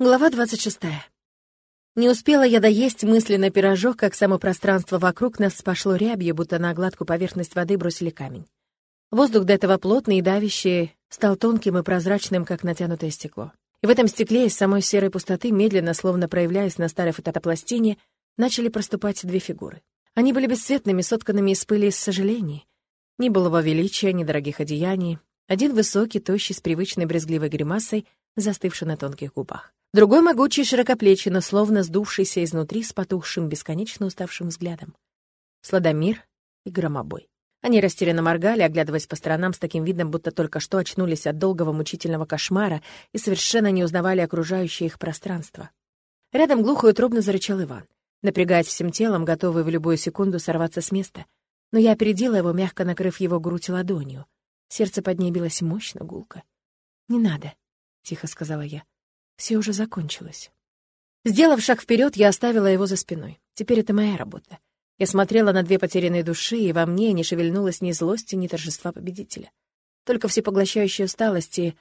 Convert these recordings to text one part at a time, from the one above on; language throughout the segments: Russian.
Глава 26. Не успела я доесть мысленно пирожок, как само пространство вокруг нас пошло рябью, будто на гладкую поверхность воды бросили камень. Воздух до этого плотный и давящий стал тонким и прозрачным, как натянутое стекло. И в этом стекле из самой серой пустоты, медленно, словно проявляясь на старой фотопластине, начали проступать две фигуры. Они были бесцветными, сотканными из пыли и сожалений. Ни былого величия, ни дорогих одеяний. Один высокий, тощий, с привычной брезгливой гримасой, застывший на тонких губах. Другой могучий, широкоплечий, но словно сдувшийся изнутри с потухшим, бесконечно уставшим взглядом. Сладомир и Громобой. Они растерянно моргали, оглядываясь по сторонам с таким видом, будто только что очнулись от долгого мучительного кошмара и совершенно не узнавали окружающее их пространство. Рядом глухо и трубно зарычал Иван, напрягаясь всем телом, готовый в любую секунду сорваться с места. Но я опередила его, мягко накрыв его грудь ладонью. Сердце под ней билось мощно, гулко. «Не надо», — тихо сказала я. Все уже закончилось. Сделав шаг вперед, я оставила его за спиной. Теперь это моя работа. Я смотрела на две потерянные души, и во мне не шевельнулась ни злости, ни торжества победителя. Только всепоглощающая усталость и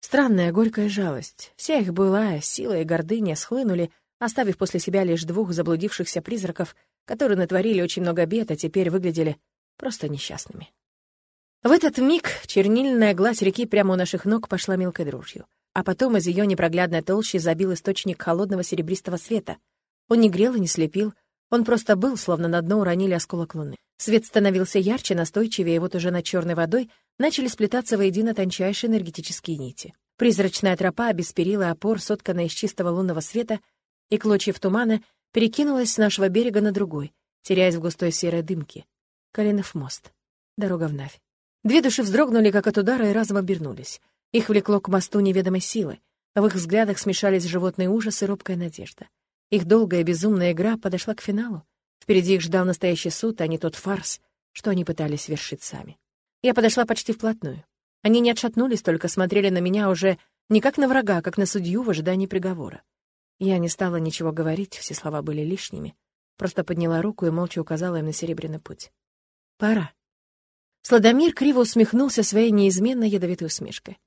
странная горькая жалость. Вся их былая сила и гордыня схлынули, оставив после себя лишь двух заблудившихся призраков, которые натворили очень много бед, а теперь выглядели просто несчастными. В этот миг чернильная гладь реки прямо у наших ног пошла мелкой дрожью а потом из ее непроглядной толщи забил источник холодного серебристого света. Он не грел и не слепил, он просто был, словно на дно уронили осколок луны. Свет становился ярче, настойчивее, и вот уже над черной водой начали сплетаться воедино тончайшие энергетические нити. Призрачная тропа без опор, сотканная из чистого лунного света, и клочьев тумана перекинулась с нашего берега на другой, теряясь в густой серой дымке. Коленов мост. Дорога в Навь. Две души вздрогнули, как от удара, и разом обернулись. Их влекло к мосту неведомой силы. В их взглядах смешались животный ужас и робкая надежда. Их долгая безумная игра подошла к финалу. Впереди их ждал настоящий суд, а не тот фарс, что они пытались вершить сами. Я подошла почти вплотную. Они не отшатнулись, только смотрели на меня уже не как на врага, а как на судью в ожидании приговора. Я не стала ничего говорить, все слова были лишними. Просто подняла руку и молча указала им на серебряный путь. «Пора». Сладомир криво усмехнулся своей неизменной ядовитой усмешкой.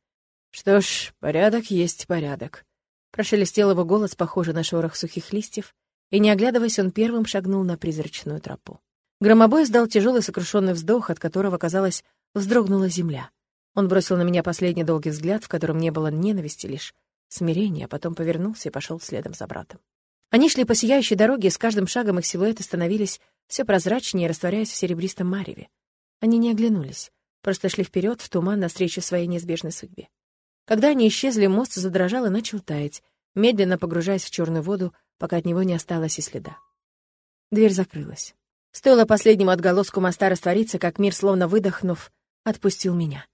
«Что ж, порядок есть порядок». Прошелестел его голос, похожий на шорох сухих листьев, и, не оглядываясь, он первым шагнул на призрачную тропу. Громобой сдал тяжелый сокрушенный вздох, от которого, казалось, вздрогнула земля. Он бросил на меня последний долгий взгляд, в котором не было ненависти, лишь смирения, а потом повернулся и пошел следом за братом. Они шли по сияющей дороге, и с каждым шагом их силуэты становились все прозрачнее, растворяясь в серебристом мареве. Они не оглянулись, просто шли вперед в туман навстречу своей неизбежной судьбе. Когда они исчезли, мост задрожал и начал таять, медленно погружаясь в черную воду, пока от него не осталось и следа. Дверь закрылась. Стоило последнему отголоску моста раствориться, как мир, словно выдохнув, отпустил меня.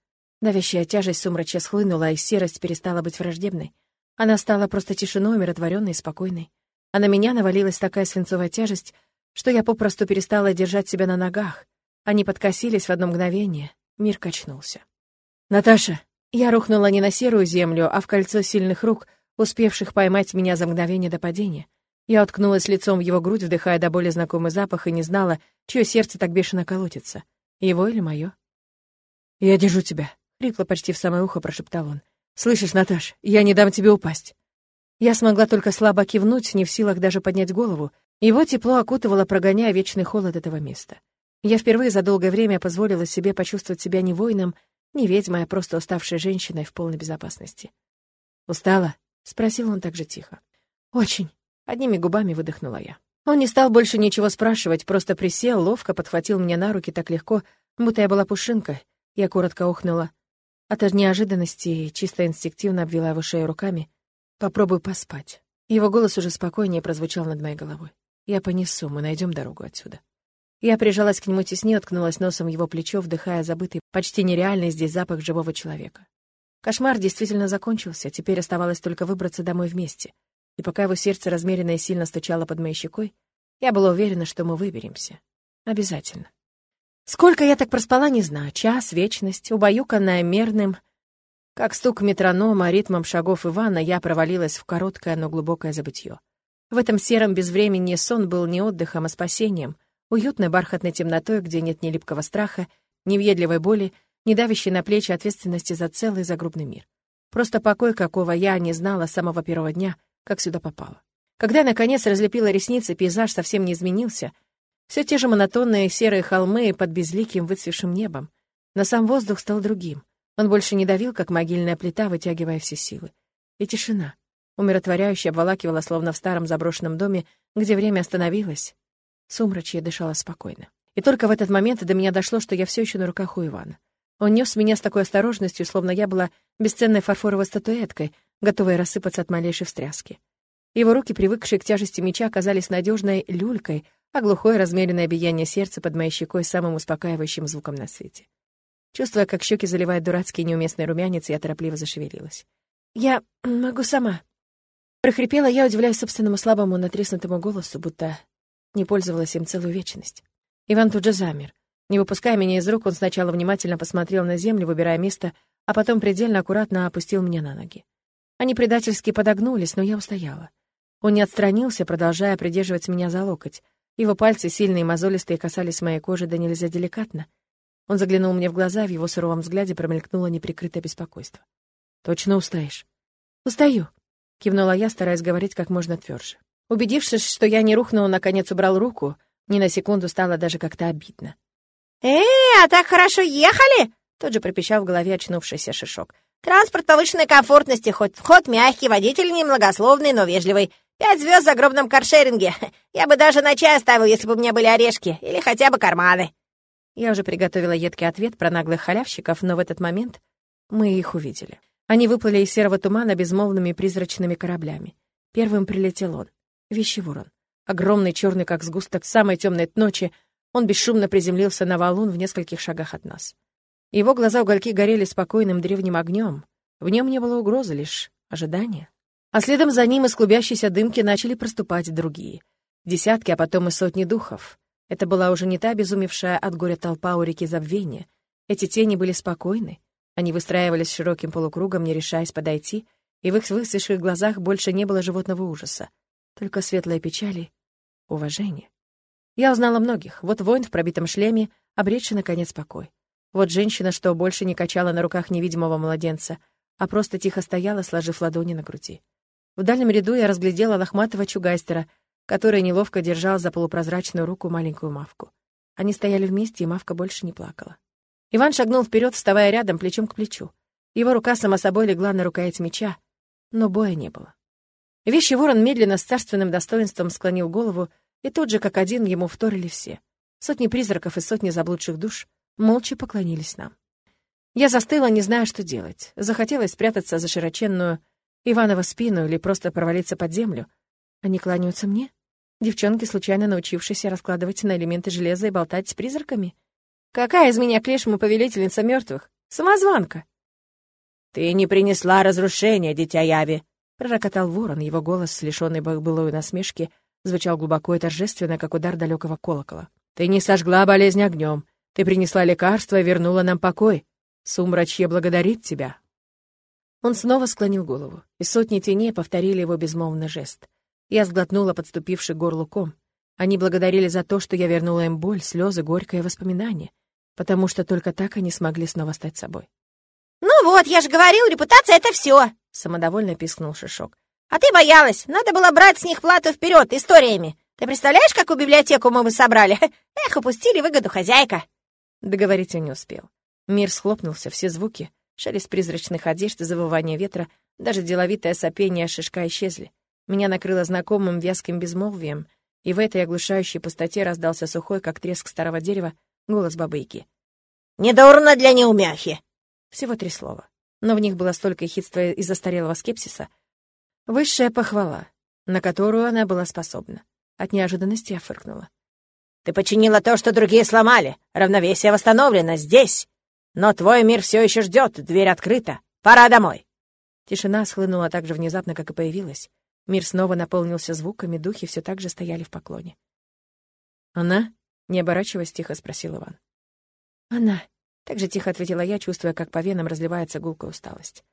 Давящая тяжесть сумрача схлынула, и серость перестала быть враждебной. Она стала просто тишиной, умиротворенной и спокойной. А на меня навалилась такая свинцовая тяжесть, что я попросту перестала держать себя на ногах. Они подкосились в одно мгновение. Мир качнулся. «Наташа!» Я рухнула не на серую землю, а в кольцо сильных рук, успевших поймать меня за мгновение до падения. Я уткнулась лицом в его грудь, вдыхая до боли знакомый запах, и не знала, чье сердце так бешено колотится. Его или мое? «Я держу тебя», — хрипло почти в самое ухо прошептал он. «Слышишь, Наташ, я не дам тебе упасть». Я смогла только слабо кивнуть, не в силах даже поднять голову. Его тепло окутывало, прогоняя вечный холод этого места. Я впервые за долгое время позволила себе почувствовать себя не воином, не ведьма, а просто уставшая женщина в полной безопасности. «Устала?» — спросил он так же тихо. «Очень», — одними губами выдохнула я. Он не стал больше ничего спрашивать, просто присел, ловко подхватил меня на руки так легко, будто я была пушинка. Я коротко ухнула. От неожиданности чисто инстинктивно обвела его шею руками. «Попробуй поспать». Его голос уже спокойнее прозвучал над моей головой. «Я понесу, мы найдем дорогу отсюда». Я прижалась к нему теснее, уткнулась носом его плечо, вдыхая забытый, почти нереальный здесь запах живого человека. Кошмар действительно закончился, теперь оставалось только выбраться домой вместе. И пока его сердце размеренно и сильно стучало под моей щекой, я была уверена, что мы выберемся. Обязательно. Сколько я так проспала, не знаю. Час, вечность, убаюканная мерным, как стук метронома, ритмом шагов Ивана, я провалилась в короткое, но глубокое забытье. В этом сером безвременье сон был не отдыхом, а спасением, уютной бархатной темнотой, где нет ни липкого страха, ни въедливой боли, ни давящей на плечи ответственности за целый загробный мир. Просто покой, какого я не знала с самого первого дня, как сюда попала. Когда я, наконец, разлепила ресницы, пейзаж совсем не изменился. Все те же монотонные серые холмы под безликим выцвевшим небом. Но сам воздух стал другим. Он больше не давил, как могильная плита, вытягивая все силы. И тишина. Умиротворяюще обволакивала, словно в старом заброшенном доме, где время остановилось. Сумрачье дышала спокойно. И только в этот момент до меня дошло, что я все еще на руках у Ивана. Он нес меня с такой осторожностью, словно я была бесценной фарфоровой статуэткой, готовой рассыпаться от малейшей встряски. Его руки, привыкшие к тяжести меча, оказались надежной люлькой, а глухое размеренное биение сердца под моей щекой самым успокаивающим звуком на свете. Чувствуя, как щеки заливает дурацкий неуместный румянец, я торопливо зашевелилась. «Я могу сама». Прохрипела я, удивляясь собственному слабому, натреснутому голосу, будто не пользовалась им целую вечность. Иван тут же замер. Не выпуская меня из рук, он сначала внимательно посмотрел на землю, выбирая место, а потом предельно аккуратно опустил меня на ноги. Они предательски подогнулись, но я устояла. Он не отстранился, продолжая придерживать меня за локоть. Его пальцы, сильные и мозолистые, касались моей кожи да нельзя деликатно. Он заглянул мне в глаза, в его суровом взгляде промелькнуло неприкрытое беспокойство. «Точно устаешь?» «Устаю», — кивнула я, стараясь говорить как можно тверже. Убедившись, что я не рухнула, наконец убрал руку. Ни на секунду стало даже как-то обидно. «Э, а так хорошо ехали?» Тут же пропищал в голове очнувшийся Шишок. «Транспорт повышенной комфортности, хоть ход мягкий, водитель немногословный, но вежливый. Пять звезд в загробном каршеринге. Я бы даже на чай оставил, если бы у меня были орешки. Или хотя бы карманы. Я уже приготовила едкий ответ про наглых халявщиков, но в этот момент мы их увидели. Они выплыли из серого тумана безмолвными призрачными кораблями. Первым прилетел он. Вещеворон. Огромный, черный, как сгусток самой темной ночи, он бесшумно приземлился на валун в нескольких шагах от нас. Его глаза-угольки горели спокойным древним огнем. В нем не было угрозы, лишь ожидание. А следом за ним из клубящейся дымки начали проступать другие. Десятки, а потом и сотни духов. Это была уже не та обезумевшая от горя толпа у реки забвения. Эти тени были спокойны. Они выстраивались широким полукругом, не решаясь подойти, и в их высохших глазах больше не было животного ужаса, только светлые печали, уважение. Я узнала многих. Вот воин в пробитом шлеме, обретший, наконец, покой. Вот женщина, что больше не качала на руках невидимого младенца, а просто тихо стояла, сложив ладони на груди. В дальнем ряду я разглядела лохматого чугайстера, который неловко держал за полупрозрачную руку маленькую Мавку. Они стояли вместе, и Мавка больше не плакала. Иван шагнул вперед, вставая рядом, плечом к плечу. Его рука сама собой легла на рукоять меча, но боя не было. Вещий ворон медленно, с царственным достоинством склонил голову, и тут же, как один, ему вторили все. Сотни призраков и сотни заблудших душ молча поклонились нам. Я застыла, не зная, что делать. Захотелось спрятаться за широченную Иванова спину или просто провалиться под землю. Они кланяются мне? Девчонки, случайно научившиеся раскладывать на элементы железа и болтать с призраками? Какая из меня клешма повелительница мертвых? Самозванка. «Ты не принесла разрушения, дитя Яви!» — пророкотал ворон, его голос, лишенный былой насмешки, звучал глубоко и торжественно, как удар далекого колокола. «Ты не сожгла болезнь огнем, ты принесла лекарство и вернула нам покой. Сумрачье благодарит тебя, он снова склонил голову, и сотни теней повторили его безмолвный жест. Я сглотнула подступивший горлу ком. Они благодарили за то, что я вернула им боль, слезы, горькое воспоминание, потому что только так они смогли снова стать собой. «Ну вот, я же говорил, репутация — это все!» — самодовольно пискнул Шишок. «А ты боялась! Надо было брать с них плату вперед историями! Ты представляешь, какую библиотеку мы бы собрали? Эх, упустили выгоду хозяйка!» Договорить я не успел. Мир схлопнулся, все звуки, Шелест призрачных одежд, завывание ветра, даже деловитое сопение шишка исчезли. Меня накрыло знакомым вязким безмолвием, и в этой оглушающей пустоте раздался сухой, как треск старого дерева, голос бабыки. «Недурно для неумяхи!» Всего три слова. Но в них было столько хитства и застарелого скепсиса. Высшая похвала, на которую она была способна. От неожиданности я фыркнула. «Ты починила то, что другие сломали. Равновесие восстановлено здесь!» Но твой мир все еще ждет, дверь открыта. Пора домой. Тишина схлынула так же внезапно, как и появилась. Мир снова наполнился звуками, духи все так же стояли в поклоне. «Она?» — не оборачиваясь, тихо спросил Иван. «Она», — так же тихо ответила я, чувствуя, как по венам разливается гулкая усталость.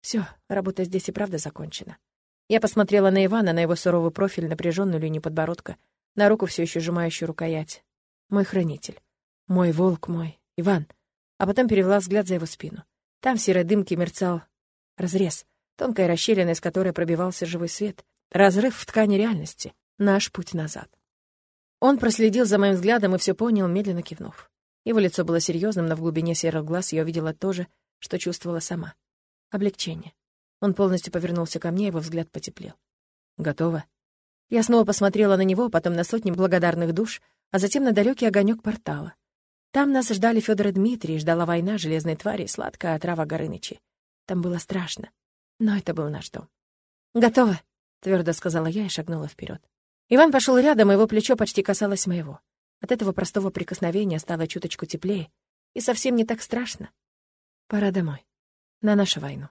Все, работа здесь и правда закончена. Я посмотрела на Ивана, на его суровый профиль, напряженную линию подбородка, на руку все еще сжимающую рукоять. Мой хранитель. Мой волк мой. Иван а потом перевела взгляд за его спину. Там в серой дымке мерцал разрез, тонкая расщелина, из которой пробивался живой свет. Разрыв в ткани реальности. Наш путь назад. Он проследил за моим взглядом и все понял, медленно кивнув. Его лицо было серьезным, но в глубине серых глаз я увидела то же, что чувствовала сама. Облегчение. Он полностью повернулся ко мне, его взгляд потеплел. «Готово?» Я снова посмотрела на него, потом на сотни благодарных душ, а затем на далекий огонек портала. Там нас ждали Федор и Дмитрий, ждала война, железной твари, сладкая отрава Горынычи. Там было страшно, но это был наш дом. «Готово», — твердо сказала я и шагнула вперед. Иван пошел рядом, его плечо почти касалось моего. От этого простого прикосновения стало чуточку теплее и совсем не так страшно. Пора домой. На нашу войну.